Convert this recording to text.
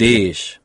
dish.